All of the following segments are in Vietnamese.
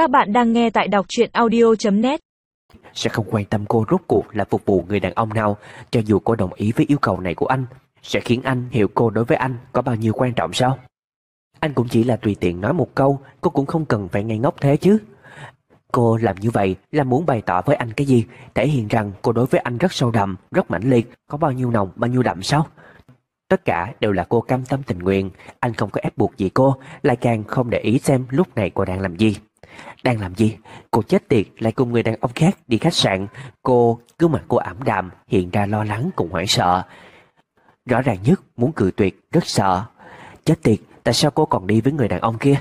Các bạn đang nghe tại đọc truyện audio.net Sẽ không quan tâm cô rốt cuộc là phục vụ người đàn ông nào, Cho dù cô đồng ý với yêu cầu này của anh, Sẽ khiến anh hiểu cô đối với anh có bao nhiêu quan trọng sao? Anh cũng chỉ là tùy tiện nói một câu, Cô cũng không cần phải ngây ngốc thế chứ. Cô làm như vậy là muốn bày tỏ với anh cái gì, Thể hiện rằng cô đối với anh rất sâu đậm, Rất mãnh liệt, Có bao nhiêu nồng, bao nhiêu đậm sao? Tất cả đều là cô cam tâm tình nguyện, Anh không có ép buộc gì cô, Lại càng không để ý xem lúc này cô đang làm gì. Đang làm gì? Cô chết tiệt, lại cùng người đàn ông khác đi khách sạn. Cô cứ mặt cô ảm đạm, Hiện ra lo lắng cùng hoảng sợ. Rõ ràng nhất, muốn cự tuyệt, Rất sợ. Chết tiệt, tại sao cô còn đi với người đàn ông kia?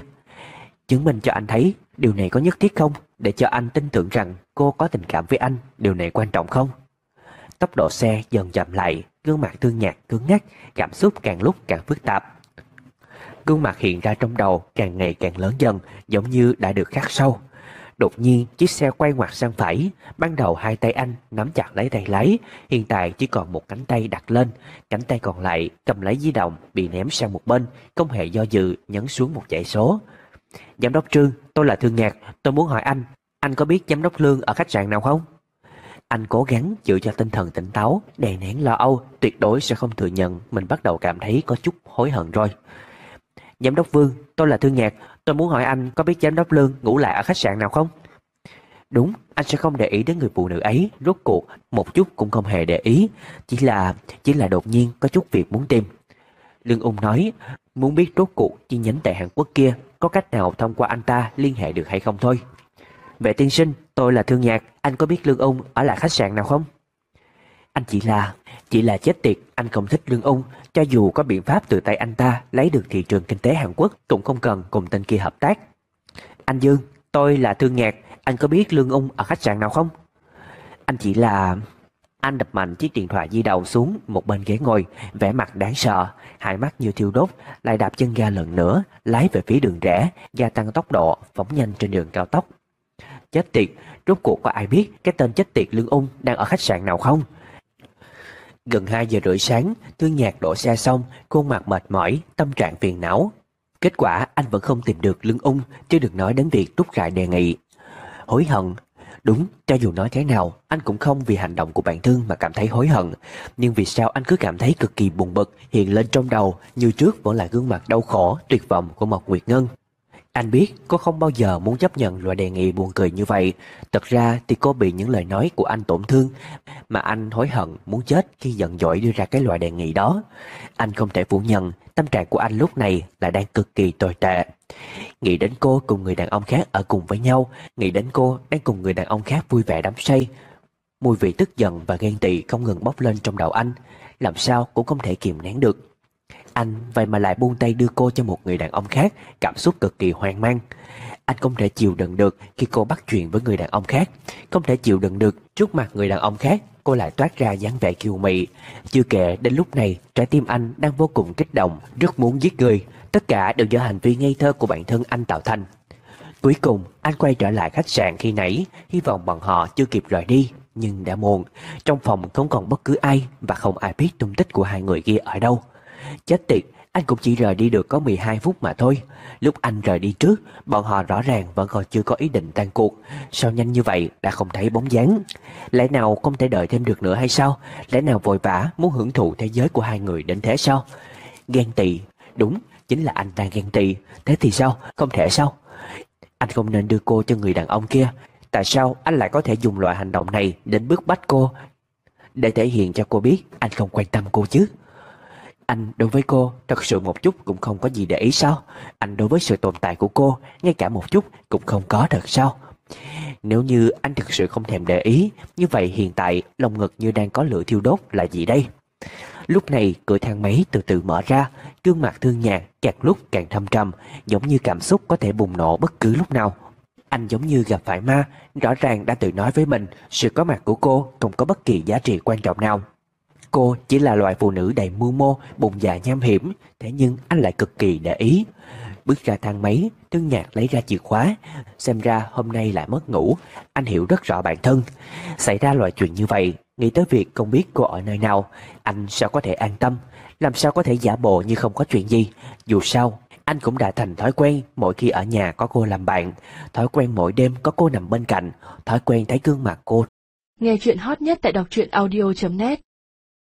Chứng minh cho anh thấy, Điều này có nhất thiết không? Để cho anh tin tưởng rằng cô có tình cảm với anh, Điều này quan trọng không? Tốc độ xe dần chậm lại, Gương mặt thương nhạt cứng ngắc, Cảm xúc càng lúc càng phức tạp. Gương mặt hiện ra trong đầu, càng ngày càng lớn dần, Giống như đã được khắc sâu. Đột nhiên, chiếc xe quay ngoặt sang phải, Ban đầu hai tay anh nắm chặt lấy tay lái, Hiện tại chỉ còn một cánh tay đặt lên. Cánh tay còn lại, cầm lấy di động, Bị ném sang một bên, Không hề do dự, nhấn xuống một dãy số. Giám đốc Trương, tôi là Thương Nhạc, Tôi muốn hỏi anh Anh có biết giám đốc Lương ở khách sạn nào không? Anh cố gắng giữ cho tinh thần tỉnh táo, Đè nén lo âu, Tuyệt đối sẽ không thừa nhận Mình bắt đầu cảm thấy có chút hối hận rồi. Giám đốc Vương tôi là Thương Nhạc. Tôi muốn hỏi anh có biết giám đốc Lương ngủ lại ở khách sạn nào không? Đúng, anh sẽ không để ý đến người phụ nữ ấy. Rốt cuộc, một chút cũng không hề để ý. Chỉ là, chỉ là đột nhiên có chút việc muốn tìm. Lương Ung nói Muốn biết rốt cuộc chi nhánh tại Hàn Quốc kia Có cách nào thông qua anh ta liên hệ được hay không thôi? Vệ tiên sinh, tôi là Thương Nhạc. Anh có biết Lương Ung ở lại khách sạn nào không? Anh chỉ là, chỉ là chết tiệt Anh không thích Lương Ung Cho dù có biện pháp từ tay anh ta Lấy được thị trường kinh tế Hàn Quốc Cũng không cần cùng tên kia hợp tác Anh Dương, tôi là Thương Nhạc Anh có biết Lương Ung ở khách sạn nào không? Anh chỉ là... Anh đập mạnh chiếc điện thoại di động xuống một bên ghế ngồi, vẻ mặt đáng sợ, hai mắt như thiêu đốt, lại đạp chân ga lần nữa, lái về phía đường rẽ, gia tăng tốc độ, phóng nhanh trên đường cao tốc. Chết tiệt, rốt cuộc có ai biết cái tên chết tiệt Lương Ung đang ở khách sạn nào không? Gần 2 giờ rưỡi sáng, Thương Nhạc đổ xe xong, khuôn mặt mệt mỏi, tâm trạng phiền não. Kết quả anh vẫn không tìm được Lương Ung, chứ đừng nói đến việc rút lại đề nghị. Hối hận, Đúng, cho dù nói thế nào, anh cũng không vì hành động của bản thân mà cảm thấy hối hận. Nhưng vì sao anh cứ cảm thấy cực kỳ buồn bực hiện lên trong đầu như trước vẫn là gương mặt đau khổ, tuyệt vọng của Mộc Nguyệt Ngân. Anh biết cô không bao giờ muốn chấp nhận loại đề nghị buồn cười như vậy. Thật ra thì cô bị những lời nói của anh tổn thương mà anh hối hận muốn chết khi giận dỗi đưa ra cái loại đề nghị đó. Anh không thể phủ nhận tâm trạng của anh lúc này là đang cực kỳ tồi tệ. Nghĩ đến cô cùng người đàn ông khác ở cùng với nhau, nghĩ đến cô đang cùng người đàn ông khác vui vẻ đắm say. Mùi vị tức giận và ghen tị không ngừng bốc lên trong đầu anh, làm sao cũng không thể kiềm nén được. Anh vậy mà lại buông tay đưa cô cho một người đàn ông khác, cảm xúc cực kỳ hoang mang. Anh không thể chịu đựng được khi cô bắt chuyện với người đàn ông khác, không thể chịu đựng được trước mặt người đàn ông khác, cô lại toát ra dáng vẻ kiêu mị. Chưa kể đến lúc này, trái tim anh đang vô cùng kích động, rất muốn giết người. Tất cả đều do hành vi ngây thơ của bản thân anh tạo thành. Cuối cùng, anh quay trở lại khách sạn khi nãy, hy vọng bọn họ chưa kịp rời đi, nhưng đã muộn. Trong phòng không còn bất cứ ai và không ai biết tung tích của hai người kia ở đâu. Chết tiệt, anh cũng chỉ rời đi được có 12 phút mà thôi. Lúc anh rời đi trước, bọn họ rõ ràng vẫn còn chưa có ý định tan cuộc. Sao nhanh như vậy đã không thấy bóng dáng? Lẽ nào không thể đợi thêm được nữa hay sao? Lẽ nào vội vã muốn hưởng thụ thế giới của hai người đến thế sao? Ghen tị, đúng, chính là anh đang ghen tị. Thế thì sao? Không thể sao? Anh không nên đưa cô cho người đàn ông kia. Tại sao anh lại có thể dùng loại hành động này đến bức bách cô? Để thể hiện cho cô biết anh không quan tâm cô chứ. Anh đối với cô thật sự một chút cũng không có gì để ý sao? Anh đối với sự tồn tại của cô ngay cả một chút cũng không có thật sao? Nếu như anh thực sự không thèm để ý, như vậy hiện tại lòng ngực như đang có lửa thiêu đốt là gì đây? Lúc này cửa thang máy từ từ mở ra, gương mặt thương nhạc càng lúc càng thâm trầm, giống như cảm xúc có thể bùng nổ bất cứ lúc nào. Anh giống như gặp phải ma, rõ ràng đã tự nói với mình sự có mặt của cô không có bất kỳ giá trị quan trọng nào. Cô chỉ là loại phụ nữ đầy mưu mô, bụng dạ nham hiểm, thế nhưng anh lại cực kỳ để ý. Bước ra thang máy, tương Nhạc lấy ra chìa khóa, xem ra hôm nay lại mất ngủ, anh hiểu rất rõ bản thân. Xảy ra loại chuyện như vậy, nghĩ tới việc không biết cô ở nơi nào, anh sao có thể an tâm, làm sao có thể giả bộ như không có chuyện gì. Dù sao, Anh cũng đã thành thói quen mỗi khi ở nhà có cô làm bạn, thói quen mỗi đêm có cô nằm bên cạnh, thói quen thấy gương mặt cô. Nghe chuyện hot nhất tại đọc truyện audio.net